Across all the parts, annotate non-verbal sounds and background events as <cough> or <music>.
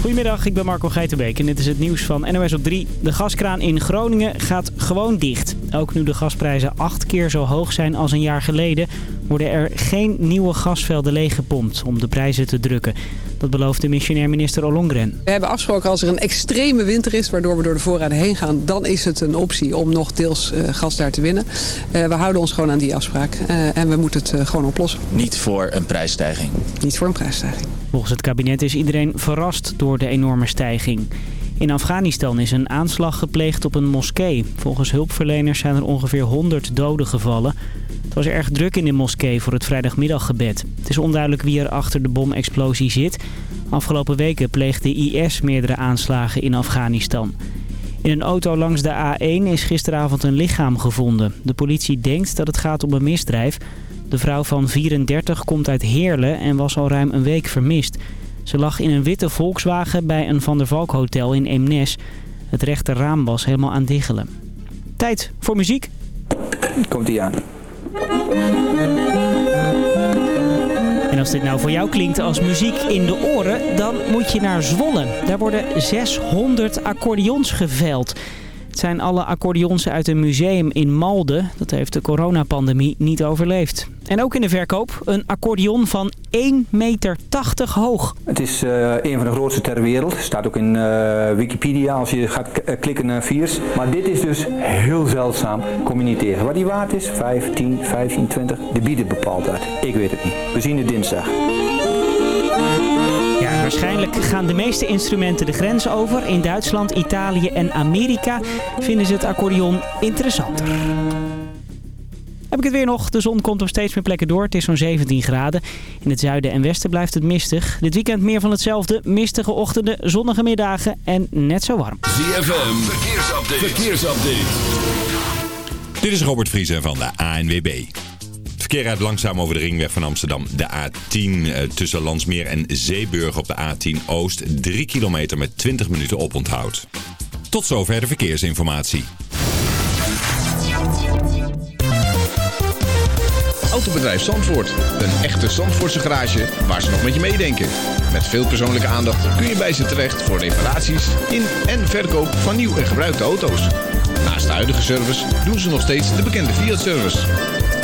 Goedemiddag, ik ben Marco Geitenbeek en dit is het nieuws van NOS op 3. De gaskraan in Groningen gaat gewoon dicht. Ook nu de gasprijzen acht keer zo hoog zijn als een jaar geleden... worden er geen nieuwe gasvelden leeggepompt om de prijzen te drukken. Dat belooft de missionair minister Ollongren. We hebben afgesproken als er een extreme winter is... waardoor we door de voorraden heen gaan... dan is het een optie om nog deels uh, gas daar te winnen. Uh, we houden ons gewoon aan die afspraak. Uh, en we moeten het gewoon oplossen. Niet voor een prijsstijging? Niet voor een prijsstijging. Volgens het kabinet is iedereen verrast door de enorme stijging. In Afghanistan is een aanslag gepleegd op een moskee. Volgens hulpverleners zijn er ongeveer 100 doden gevallen. Het was erg druk in de moskee voor het vrijdagmiddaggebed. Het is onduidelijk wie er achter de bomexplosie zit. Afgelopen weken pleegde IS meerdere aanslagen in Afghanistan. In een auto langs de A1 is gisteravond een lichaam gevonden. De politie denkt dat het gaat om een misdrijf. De vrouw van 34 komt uit Heerlen en was al ruim een week vermist. Ze lag in een witte Volkswagen bij een Van der Valk hotel in Eemnes. Het rechte raam was helemaal aan diggelen. Tijd voor muziek. Komt ie aan. En als dit nou voor jou klinkt als muziek in de oren, dan moet je naar Zwolle. Daar worden 600 accordeons geveild. Zijn alle accordeons uit een museum in Malden. Dat heeft de coronapandemie niet overleefd. En ook in de verkoop een accordeon van 1,80 meter hoog. Het is uh, een van de grootste ter wereld. Staat ook in uh, Wikipedia als je gaat klikken naar viers. Maar dit is dus heel zeldzaam. Kom. Wat die waard is, 5, 10, 15, 20. De bieden bepaalt uit. Ik weet het niet. We zien het dinsdag. Waarschijnlijk gaan de meeste instrumenten de grens over. In Duitsland, Italië en Amerika vinden ze het accordeon interessanter. Heb ik het weer nog. De zon komt op steeds meer plekken door. Het is zo'n 17 graden. In het zuiden en westen blijft het mistig. Dit weekend meer van hetzelfde. Mistige ochtenden, zonnige middagen en net zo warm. ZFM, verkeersupdate. verkeersupdate. Dit is Robert Vriezen van de ANWB. Verkeer langzaam over de ringweg van Amsterdam. De A10 eh, tussen Landsmeer en Zeeburg op de A10 Oost. 3 kilometer met 20 minuten oponthoud. Tot zover de verkeersinformatie. Autobedrijf Zandvoort. Een echte Zandvoortse garage waar ze nog met je meedenken. Met veel persoonlijke aandacht kun je bij ze terecht voor reparaties in en verkoop van nieuw en gebruikte auto's. Naast de huidige service doen ze nog steeds de bekende Fiat-service.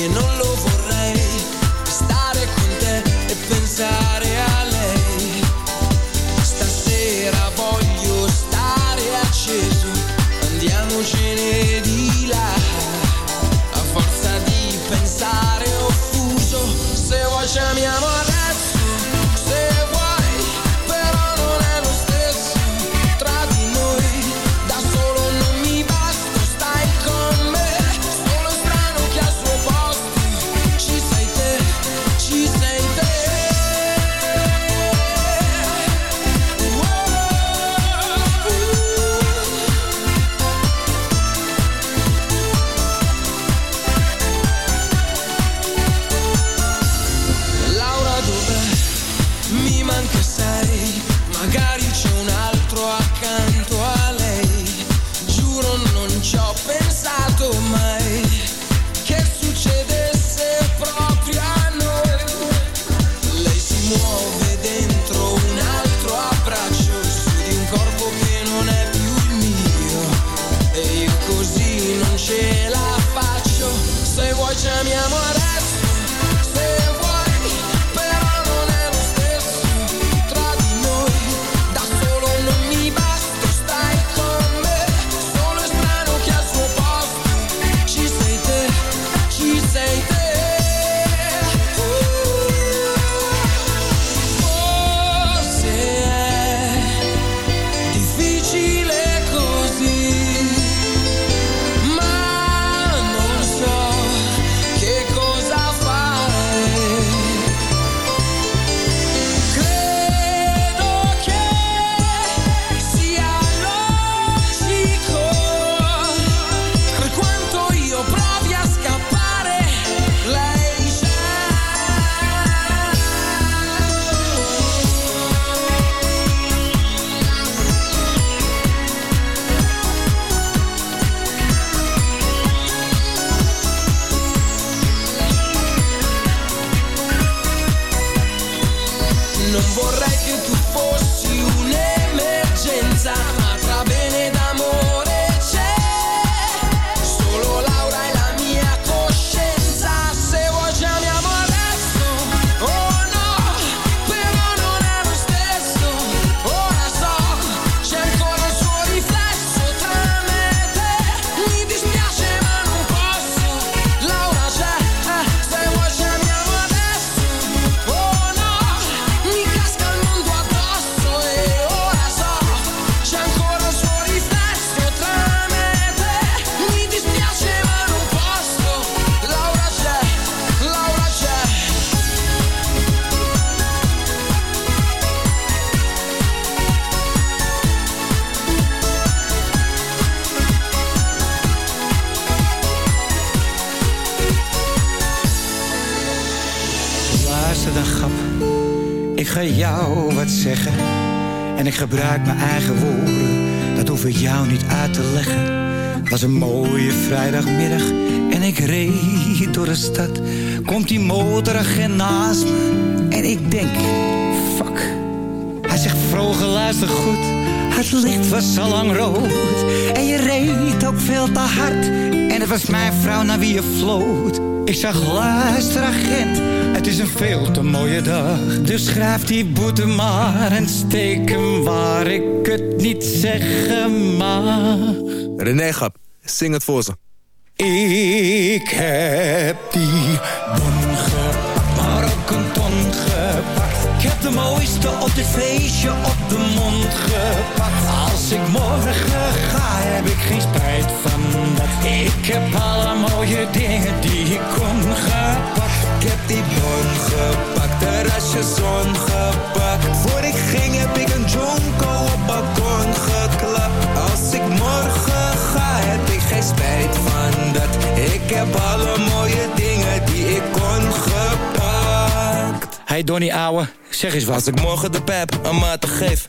e non lo vorrei. Stare con te e pensare a lei. Stasera voglio stare acceso. Andiamocene di là. A forza di pensare offuso Se vuoi ci amiamo vrijdagmiddag en ik reed door de stad. Komt die motoragent naast me en ik denk, fuck. Hij zegt vroeger luister goed, het licht was al lang rood. En je reed ook veel te hard en het was mijn vrouw naar wie je floot. Ik zag luister agent het is een veel te mooie dag, dus schrijf die boete maar en steek hem waar ik het niet zeggen mag. René Gap, zing het voor ze. Ik heb die bon gepakt, maar ook een ton gepakt. Ik heb de mooiste op dit feestje op de mond gepakt. Als ik morgen ga, heb ik geen spijt van dat. Ik heb alle mooie dingen die ik kon gepakt. Ik heb die bon gepakt, terrasje zon gepakt. Voor ik ging heb ik een jonko op balkon dat. Ik heb alle mooie dingen die ik kon gepakt. Hey Donnie ouwe, zeg eens wat. Als ik morgen de pep een maat geef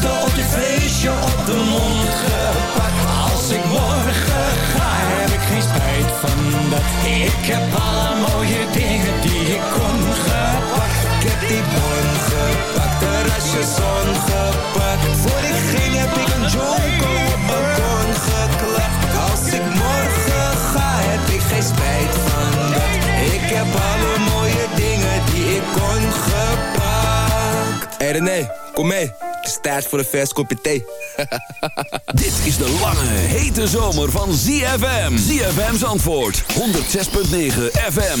de op dit feestje op de mond gepakt. Als ik morgen ga, heb ik geen spijt van dat. Ik heb alle mooie dingen die ik kon gepakt. Ik heb die bon gepakt, terrasje zon gepakt. Voor ik ging heb ik een jonko op balkon geklapt. Als ik morgen ga, heb ik geen spijt van. Ik heb alle mooie dingen die ik kon gepakt. Hey René, kom mee tijd voor een vers kopje thee. <laughs> Dit is de lange, hete zomer van ZFM. ZFM's antwoord, 106.9 FM.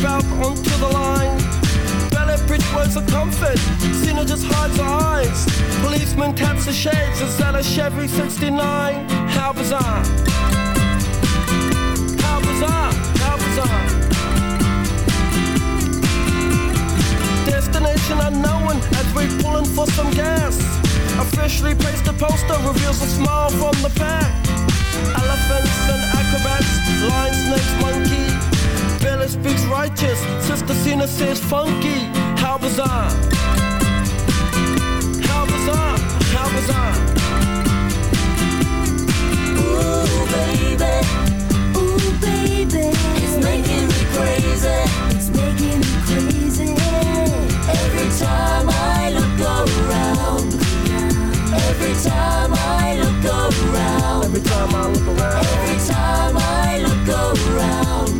Please out onto the line. Ballet bridge words of comfort, Cena just hides her eyes. Policeman taps the shades, is that a Chevy 69? How bizarre. How bizarre, how bizarre. Destination unknown as we're pulling for some gas. Officially placed a poster reveals a smile from the pack. Elephants and acrobats, lion, snakes, monkey. Billy speaks righteous. Sister Cena says funky. How was I? How was How? Ooh, baby. Ooh, baby. It's making me crazy. It's making me crazy. Every time I look around. Every time I look around. Every time I look around. Every time I look around.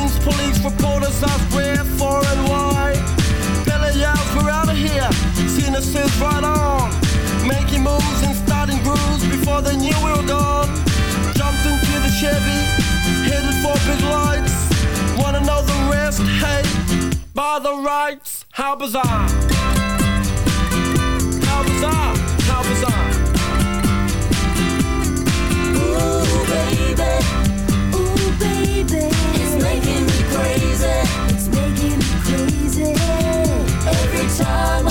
are the rights? How bizarre! How bizarre! How bizarre! Ooh, baby. Ooh, baby. It's making me crazy. It's making me crazy. Every time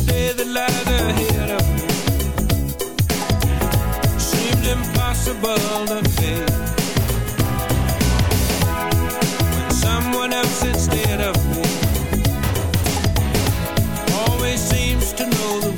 the day of me Seemed impossible to face When someone else instead of me Always seems to know the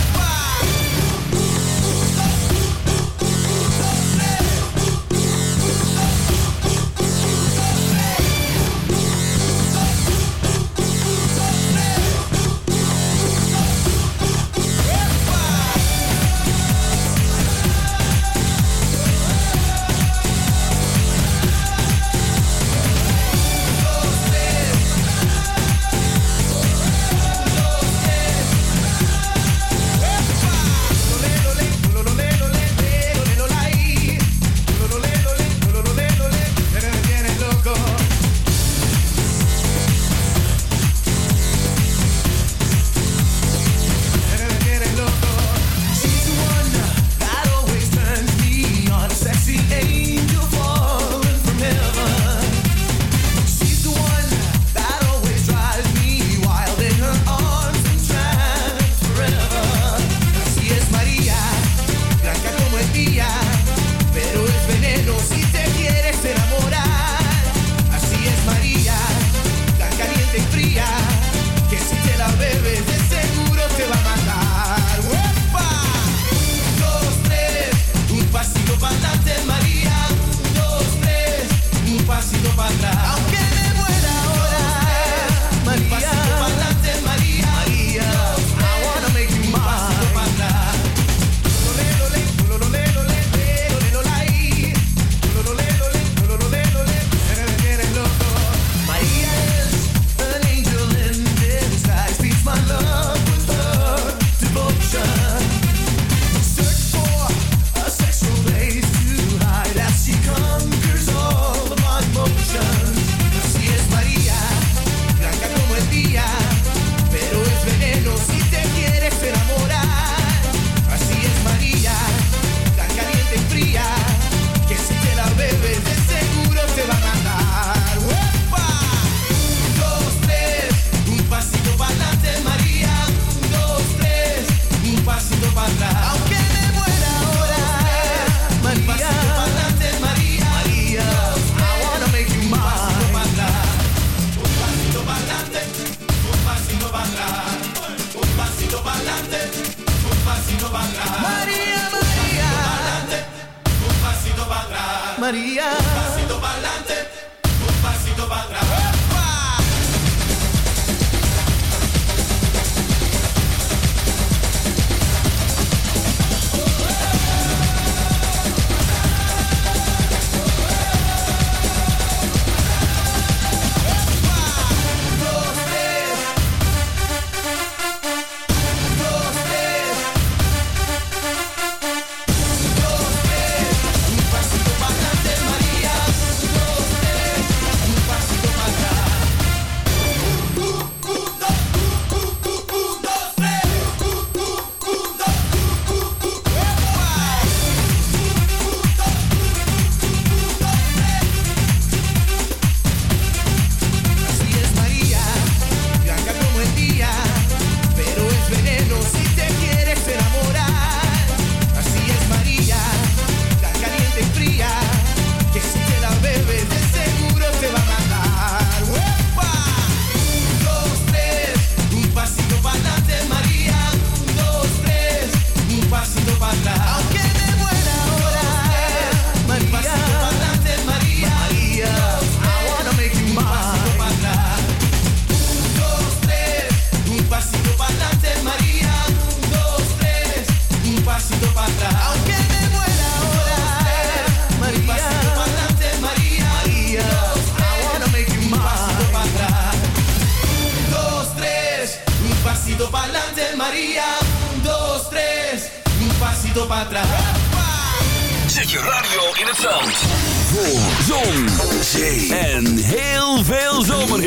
María.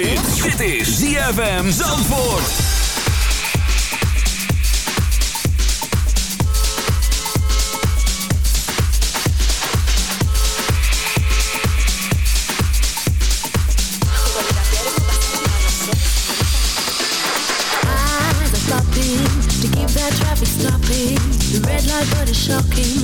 dit. Dit is ZFM Zandvoort. Ah, stopping, the red light, but shocking.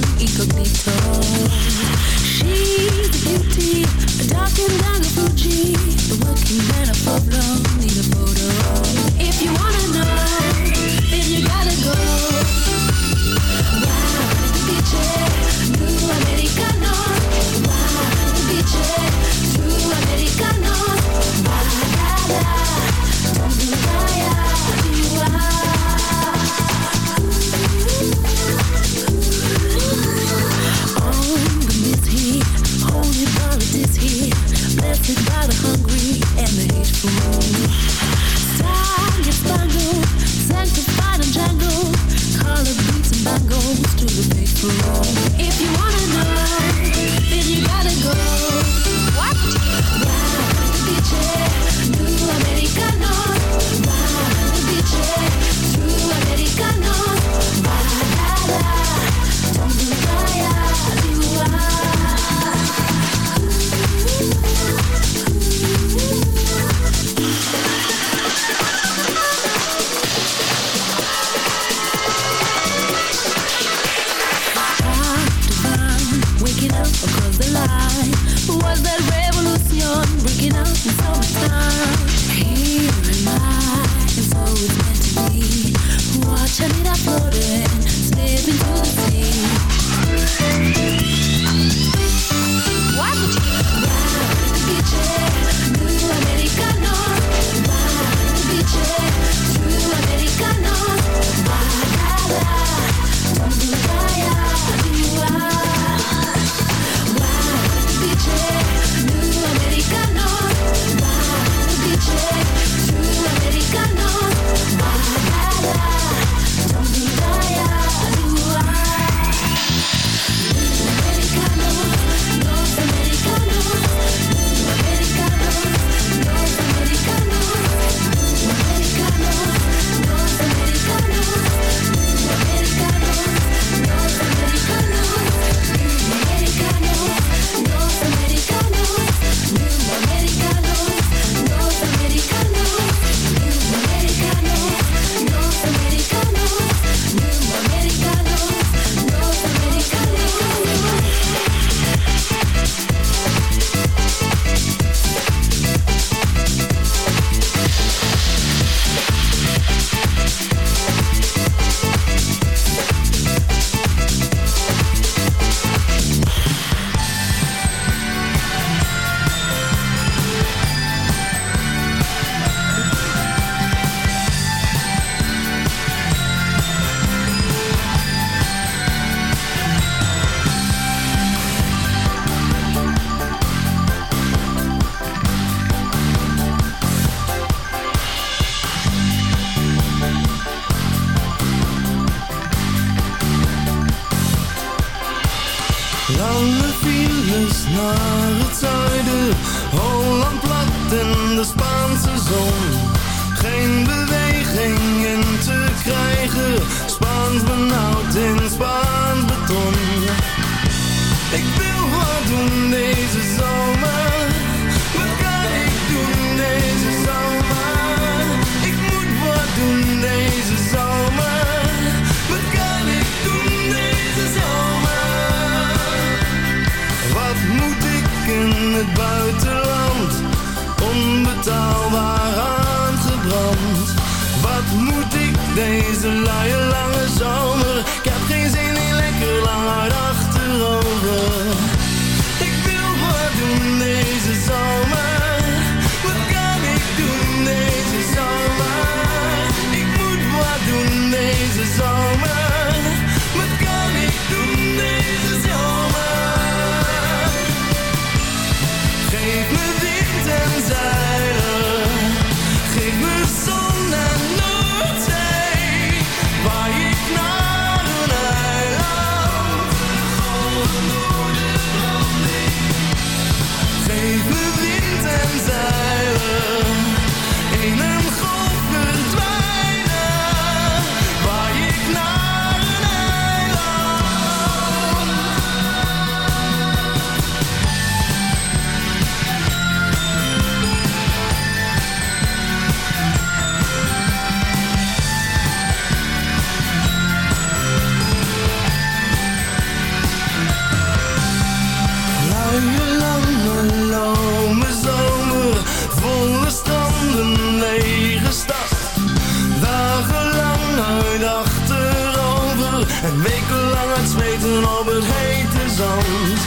dansen op het hete zand.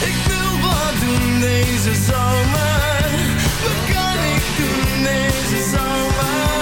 Ik wil wat doen deze zomer. Wat kan ik doen deze zomer?